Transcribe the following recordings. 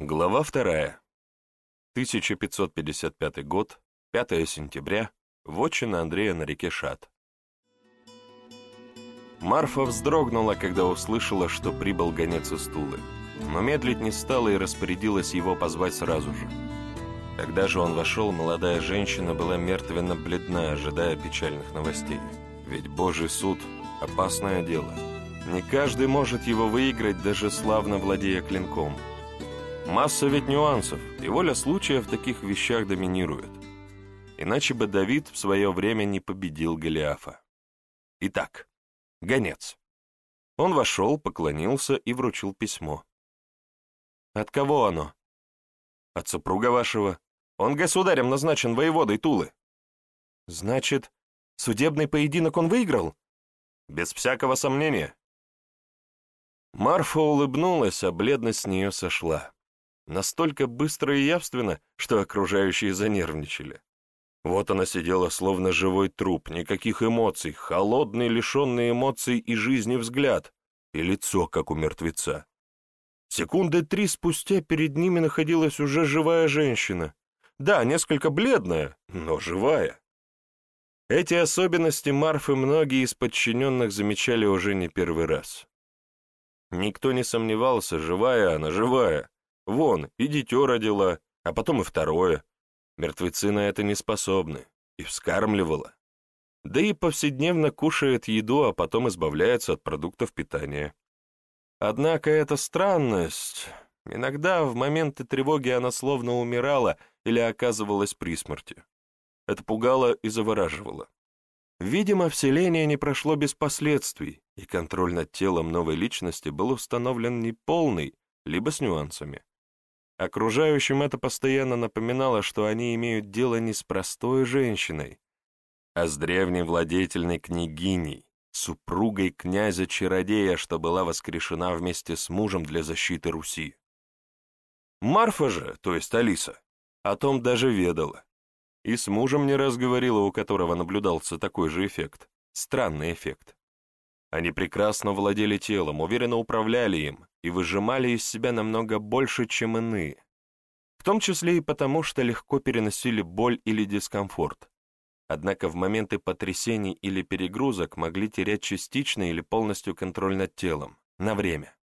Глава вторая. 1555 год, 5 сентября, вотчина Андрея на реке Шат. Марфа вздрогнула, когда услышала, что прибыл гонец из Тулы, но медлить не стала и распорядилась его позвать сразу же. Когда же он вошел, молодая женщина была мертвенно бледна, ожидая печальных новостей. Ведь Божий суд — опасное дело. Не каждый может его выиграть, даже славно владея клинком — Масса ведь нюансов, и воля случая в таких вещах доминирует. Иначе бы Давид в свое время не победил Голиафа. Итак, гонец. Он вошел, поклонился и вручил письмо. «От кого оно?» «От супруга вашего. Он государем назначен воеводой Тулы». «Значит, судебный поединок он выиграл?» «Без всякого сомнения». Марфа улыбнулась, а бледность с нее сошла настолько быстро и явственно, что окружающие занервничали. Вот она сидела, словно живой труп, никаких эмоций, холодный, лишенный эмоций и жизни взгляд, и лицо, как у мертвеца. Секунды три спустя перед ними находилась уже живая женщина. Да, несколько бледная, но живая. Эти особенности Марфы многие из подчиненных замечали уже не первый раз. Никто не сомневался, живая она, живая. Вон, и дитё родила, а потом и второе. Мертвецы на это не способны. И вскармливала. Да и повседневно кушает еду, а потом избавляется от продуктов питания. Однако эта странность... Иногда в моменты тревоги она словно умирала или оказывалась при смерти. Это пугало и завораживало. Видимо, вселение не прошло без последствий, и контроль над телом новой личности был установлен не полный, либо с нюансами. Окружающим это постоянно напоминало, что они имеют дело не с простой женщиной, а с древней владетельной княгиней, супругой князя-чародея, что была воскрешена вместе с мужем для защиты Руси. Марфа же, то есть Алиса, о том даже ведала. И с мужем не раз говорила, у которого наблюдался такой же эффект, странный эффект. Они прекрасно владели телом, уверенно управляли им и выжимали из себя намного больше, чем иные. В том числе и потому, что легко переносили боль или дискомфорт. Однако в моменты потрясений или перегрузок могли терять частично или полностью контроль над телом, на время.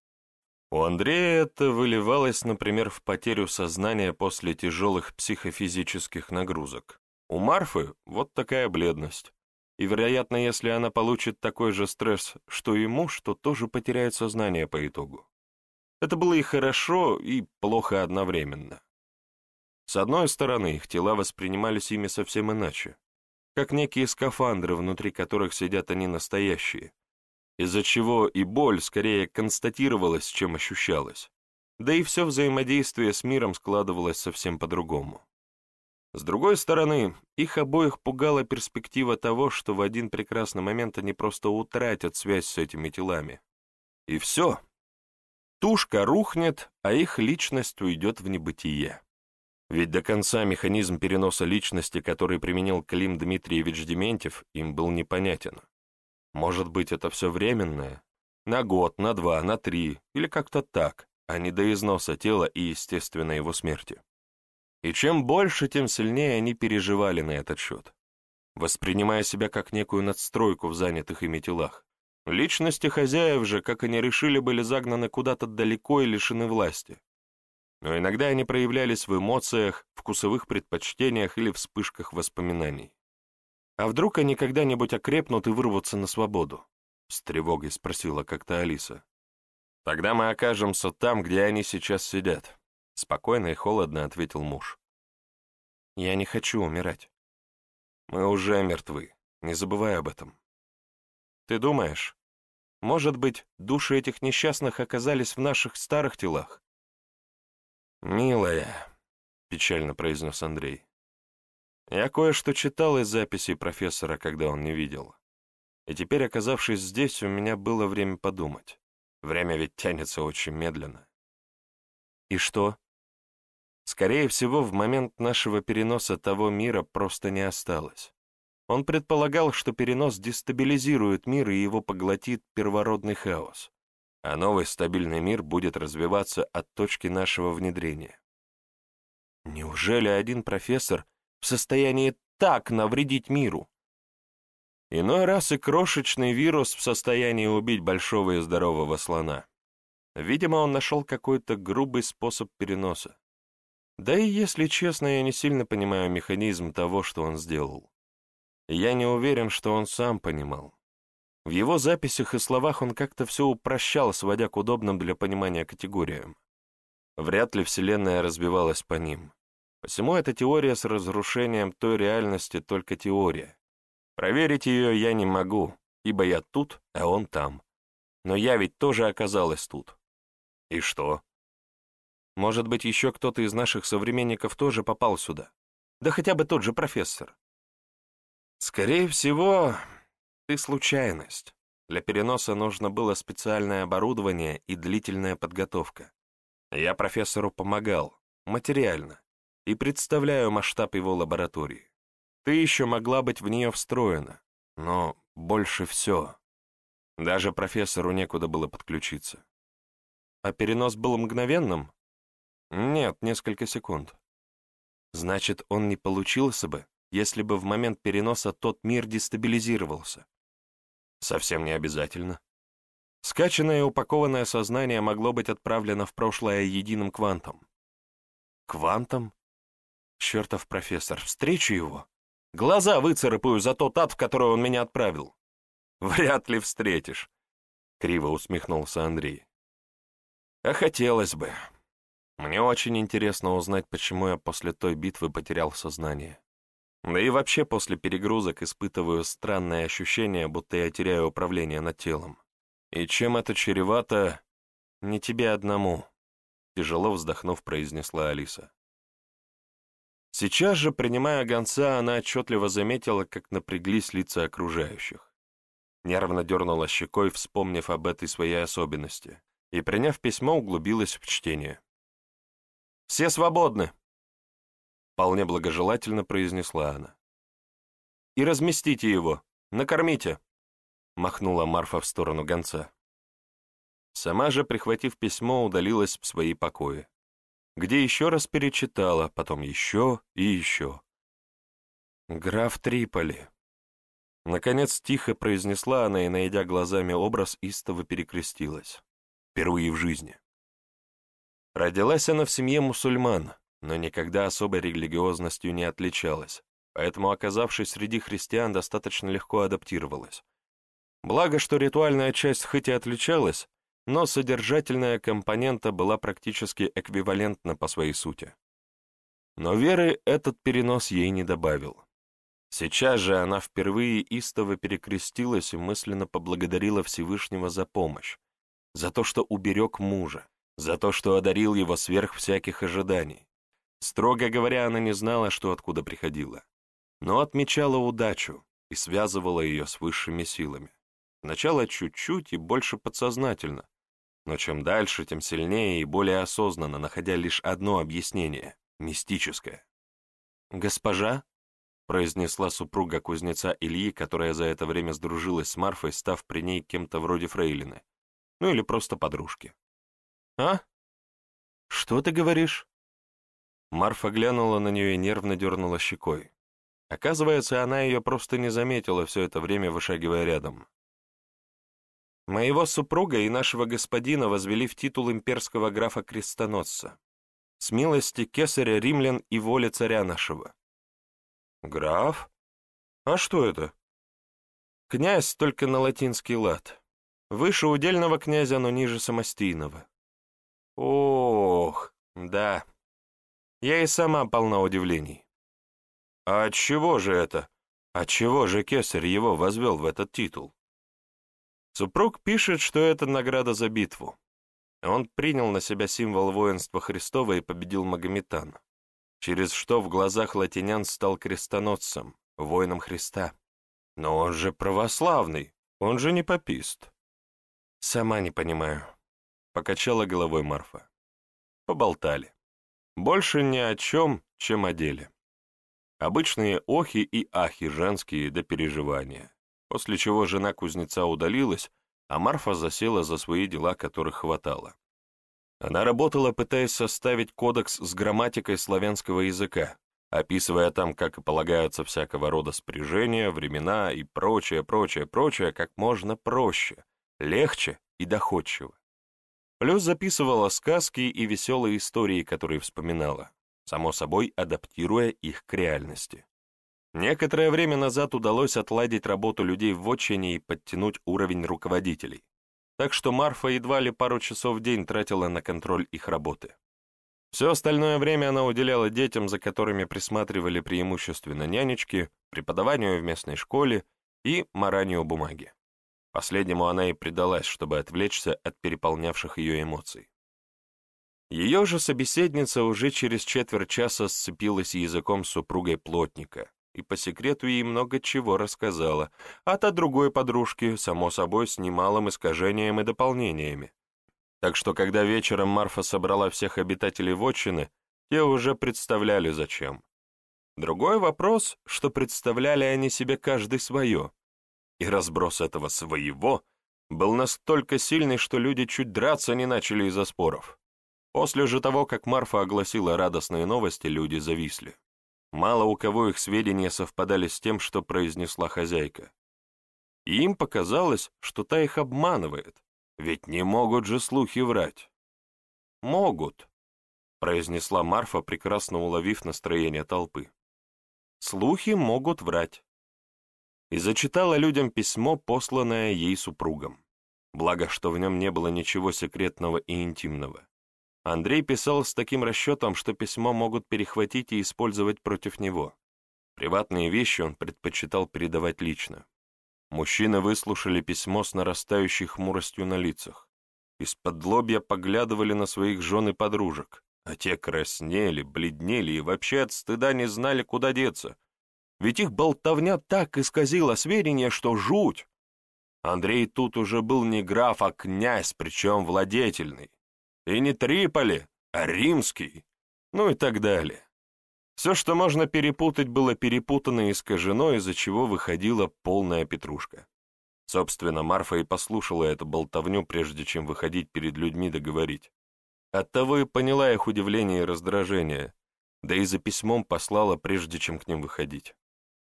У Андрея это выливалось, например, в потерю сознания после тяжелых психофизических нагрузок. У Марфы вот такая бледность. И, вероятно, если она получит такой же стресс, что и муж, то тоже потеряет сознание по итогу. Это было и хорошо, и плохо одновременно. С одной стороны, их тела воспринимались ими совсем иначе, как некие скафандры, внутри которых сидят они настоящие, из-за чего и боль скорее констатировалась, чем ощущалась, да и все взаимодействие с миром складывалось совсем по-другому. С другой стороны, их обоих пугала перспектива того, что в один прекрасный момент они просто утратят связь с этими телами. И все. Тушка рухнет, а их личность уйдет в небытие. Ведь до конца механизм переноса личности, который применил Клим Дмитриевич Дементьев, им был непонятен. Может быть, это все временное? На год, на два, на три, или как-то так, а не до износа тела и естественной его смерти. И чем больше, тем сильнее они переживали на этот счет, воспринимая себя как некую надстройку в занятых ими телах. Личности хозяев же, как они решили, были загнаны куда-то далеко и лишены власти. Но иногда они проявлялись в эмоциях, вкусовых предпочтениях или вспышках воспоминаний. «А вдруг они когда-нибудь окрепнут и вырвутся на свободу?» — с тревогой спросила как-то Алиса. «Тогда мы окажемся там, где они сейчас сидят», Спокойно и холодно ответил муж. Я не хочу умирать. Мы уже мертвы, не забывай об этом. Ты думаешь, может быть, души этих несчастных оказались в наших старых телах? «Милая», — печально произнес Андрей, — «я кое-что читал из записей профессора, когда он не видел. И теперь, оказавшись здесь, у меня было время подумать. Время ведь тянется очень медленно». «И что?» Скорее всего, в момент нашего переноса того мира просто не осталось. Он предполагал, что перенос дестабилизирует мир и его поглотит первородный хаос. а новый стабильный мир будет развиваться от точки нашего внедрения. Неужели один профессор в состоянии так навредить миру? Иной раз и крошечный вирус в состоянии убить большого и здорового слона. Видимо, он нашел какой-то грубый способ переноса. Да и, если честно, я не сильно понимаю механизм того, что он сделал. Я не уверен, что он сам понимал. В его записях и словах он как-то все упрощал, сводя к удобным для понимания категориям. Вряд ли Вселенная разбивалась по ним. Посему эта теория с разрушением той реальности только теория. Проверить ее я не могу, ибо я тут, а он там. Но я ведь тоже оказалась тут. И что? Может быть, еще кто-то из наших современников тоже попал сюда? Да хотя бы тот же профессор. Скорее всего, ты случайность. Для переноса нужно было специальное оборудование и длительная подготовка. Я профессору помогал, материально, и представляю масштаб его лаборатории. Ты еще могла быть в нее встроена, но больше все. Даже профессору некуда было подключиться. А перенос был мгновенным? Нет, несколько секунд. Значит, он не получился бы, если бы в момент переноса тот мир дестабилизировался? Совсем не обязательно. Скачанное и упакованное сознание могло быть отправлено в прошлое единым квантом. Квантом? Чертов профессор, встречу его. Глаза выцарапаю за тот ад, в который он меня отправил. Вряд ли встретишь, — криво усмехнулся Андрей. А хотелось бы. Мне очень интересно узнать, почему я после той битвы потерял сознание. Да и вообще после перегрузок испытываю странное ощущение, будто я теряю управление над телом. И чем это чревато, не тебе одному, тяжело вздохнув, произнесла Алиса. Сейчас же, принимая гонца, она отчетливо заметила, как напряглись лица окружающих. Нервно дернула щекой, вспомнив об этой своей особенности, и, приняв письмо, углубилась в чтение. «Все свободны!» Вполне благожелательно произнесла она. «И разместите его, накормите», — махнула Марфа в сторону гонца. Сама же, прихватив письмо, удалилась в свои покои, где еще раз перечитала, потом еще и еще. «Граф Триполи», Наконец тихо произнесла она и, найдя глазами образ, истово перекрестилась. Впервые в жизни. Родилась она в семье мусульман, но никогда особой религиозностью не отличалась, поэтому, оказавшись среди христиан, достаточно легко адаптировалась. Благо, что ритуальная часть хоть и отличалась, но содержательная компонента была практически эквивалентна по своей сути. Но веры этот перенос ей не добавил. Сейчас же она впервые истово перекрестилась и мысленно поблагодарила Всевышнего за помощь, за то, что уберег мужа, за то, что одарил его сверх всяких ожиданий, Строго говоря, она не знала, что откуда приходила, но отмечала удачу и связывала ее с высшими силами. Сначала чуть-чуть и больше подсознательно, но чем дальше, тем сильнее и более осознанно, находя лишь одно объяснение — мистическое. «Госпожа?» — произнесла супруга кузнеца Ильи, которая за это время сдружилась с Марфой, став при ней кем-то вроде фрейлины. Ну или просто подружки. «А? Что ты говоришь?» Марфа глянула на нее и нервно дернула щекой. Оказывается, она ее просто не заметила все это время, вышагивая рядом. Моего супруга и нашего господина возвели в титул имперского графа-крестоносца. С милости кесаря римлян и воли царя нашего. Граф? А что это? Князь только на латинский лад. Выше удельного князя, но ниже самостийного. Ох, да, я и сама полна удивлений. А от чего же это? От чего же кесарь его возвел в этот титул? Супруг пишет, что это награда за битву. Он принял на себя символ воинства Христова и победил Магометан, через что в глазах латинян стал крестоносцем, воином Христа. Но он же православный, он же не попист. Сама не понимаю. Покачала головой Марфа. Поболтали. Больше ни о чем, чем о деле. Обычные охи и ахи женские до переживания, после чего жена кузнеца удалилась, а Марфа засела за свои дела, которых хватало. Она работала, пытаясь составить кодекс с грамматикой славянского языка, описывая там, как и полагаются всякого рода спряжения, времена и прочее, прочее, прочее, как можно проще, легче и доходчиво. Плюс записывала сказки и веселые истории, которые вспоминала, само собой адаптируя их к реальности. Некоторое время назад удалось отладить работу людей в отчине и подтянуть уровень руководителей, так что Марфа едва ли пару часов в день тратила на контроль их работы. Все остальное время она уделяла детям, за которыми присматривали преимущественно нянечки, преподаванию в местной школе и маранию бумаги. Последнему она и предалась, чтобы отвлечься от переполнявших ее эмоций. Ее же собеседница уже через четверть часа сцепилась языком с супругой плотника и по секрету ей много чего рассказала, а та другой подружке, само собой, с немалым искажением и дополнениями, так что, когда вечером Марфа собрала всех обитателей вотчины, те уже представляли зачем. Другой вопрос, что представляли они себе каждый свое. И разброс этого своего был настолько сильный, что люди чуть драться не начали из-за споров. После же того, как Марфа огласила радостные новости, люди зависли. Мало у кого их сведения совпадали с тем, что произнесла хозяйка. И им показалось, что та их обманывает, ведь не могут же слухи врать. Могут, произнесла Марфа, прекрасно уловив настроение толпы. Слухи могут врать. И зачитала людям письмо, посланное ей супругом. Благо, что в нем не было ничего секретного и интимного. Андрей писал с таким расчетом, что письмо могут перехватить и использовать против него. Приватные вещи он предпочитал передавать лично. Мужчины выслушали письмо с нарастающей хмуростью на лицах. Из-под лобья поглядывали на своих жен и подружек, а те краснели, бледнели и вообще от стыда не знали, куда деться. Ведь их болтовня так исказила сведения, что жуть. Андрей тут уже был не граф, а князь, причем владетельный. И не Триполи, а римский. Ну и так далее. Все, что можно перепутать, было перепутано и искажено, из-за чего выходила полная петрушка. Собственно, Марфа и послушала эту болтовню, прежде чем выходить перед людьми договорить. Оттого и поняла их удивление и раздражение, да и за письмом послала, прежде чем к ним выходить.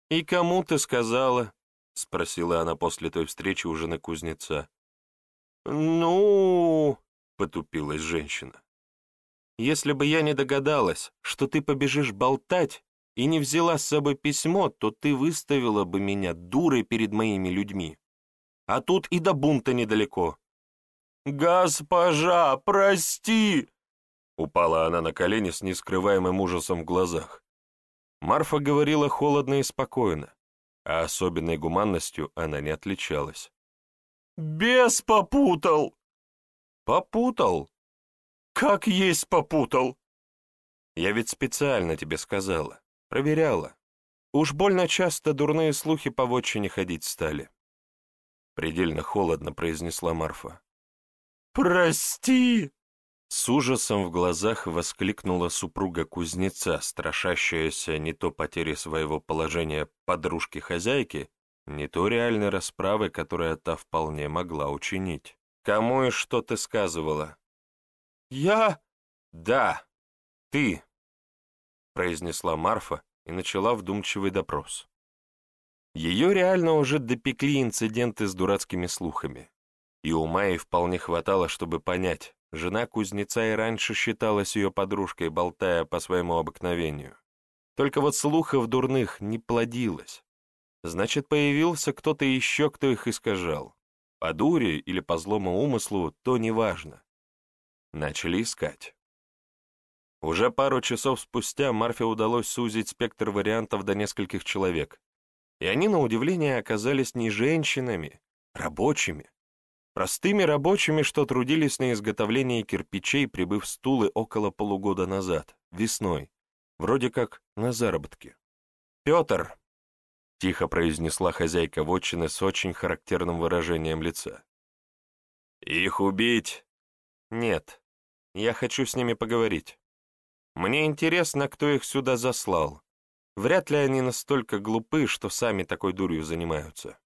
«И кому ты сказала?» — спросила она после той встречи уже на кузнеца. «Ну...» — потупилась женщина. Если бы я не догадалась, что ты побежишь болтать и не взяла с собой письмо, то ты выставила бы меня дурой перед моими людьми. А тут и до бунта недалеко. «Госпожа, прости!» Упала она на колени с нескрываемым ужасом в глазах. Марфа говорила холодно и спокойно, а особенной гуманностью она не отличалась. «Бес попутал!» «Попутал?» «Как есть попутал!» «Я ведь специально тебе сказала, проверяла. Уж больно часто дурные слухи по вотчине ходить стали». Предельно холодно произнесла Марфа. «Прости!» С ужасом в глазах воскликнула супруга кузнеца, страшащаяся не то потери своего положения подружки-хозяйки, не то реальной расправы, которая та вполне могла учинить. «Кому и что ты сказывала?» «Я...» «Да, ты», — произнесла Марфа и начала вдумчивый допрос. Ее реально уже допекли инциденты с дурацкими слухами, и ума ей вполне хватало, чтобы понять, жена кузнеца и раньше считалась ее подружкой, болтая по своему обыкновению. Только вот слухов дурных не плодилось. Значит, появился кто-то еще, кто их искажал. По дуре или по злому умыслу, то неважно. Начали искать. Уже пару часов спустя Марфе удалось сузить спектр вариантов до нескольких человек, и они, на удивление, оказались не женщинами, рабочими. Простыми рабочими, что трудились на изготовлении кирпичей, прибыв в стулы около полугода назад, весной, вроде как на заработки. «Петр!» — тихо произнесла хозяйка вотчины с очень характерным выражением лица. «Их убить?» «Нет, я хочу с ними поговорить. Мне интересно, кто их сюда заслал. Вряд ли они настолько глупы, что сами такой дурью занимаются.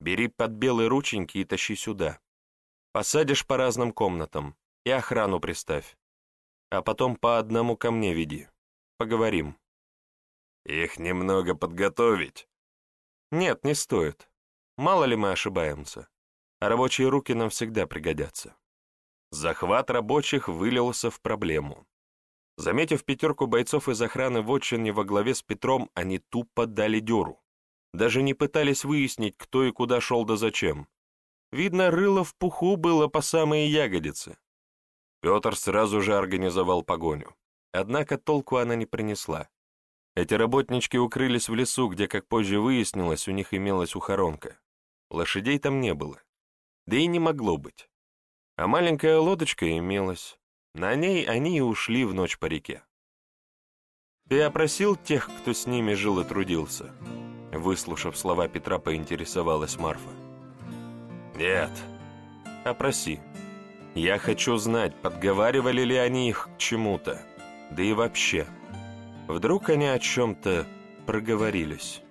Бери под белые рученьки и тащи сюда. Посадишь по разным комнатам и охрану приставь. А потом по одному ко мне веди. Поговорим. Их немного подготовить? Нет, не стоит. Мало ли мы ошибаемся. А рабочие руки нам всегда пригодятся. Захват рабочих вылился в проблему. Заметив пятерку бойцов из охраны в отчине во главе с Петром, они тупо дали дёру. Даже не пытались выяснить, кто и куда шел да зачем. Видно, рыло в пуху было по самые ягодицы. Петр сразу же организовал погоню. Однако толку она не принесла. Эти работнички укрылись в лесу, где, как позже выяснилось, у них имелась ухоронка. Лошадей там не было. Да и не могло быть. А маленькая лодочка имелась. На ней они и ушли в ночь по реке. «Ты опросил тех, кто с ними жил и трудился?» Выслушав слова Петра, поинтересовалась Марфа. «Нет». «Опроси. Я хочу знать, подговаривали ли они их к чему-то. Да и вообще, вдруг они о чем-то проговорились».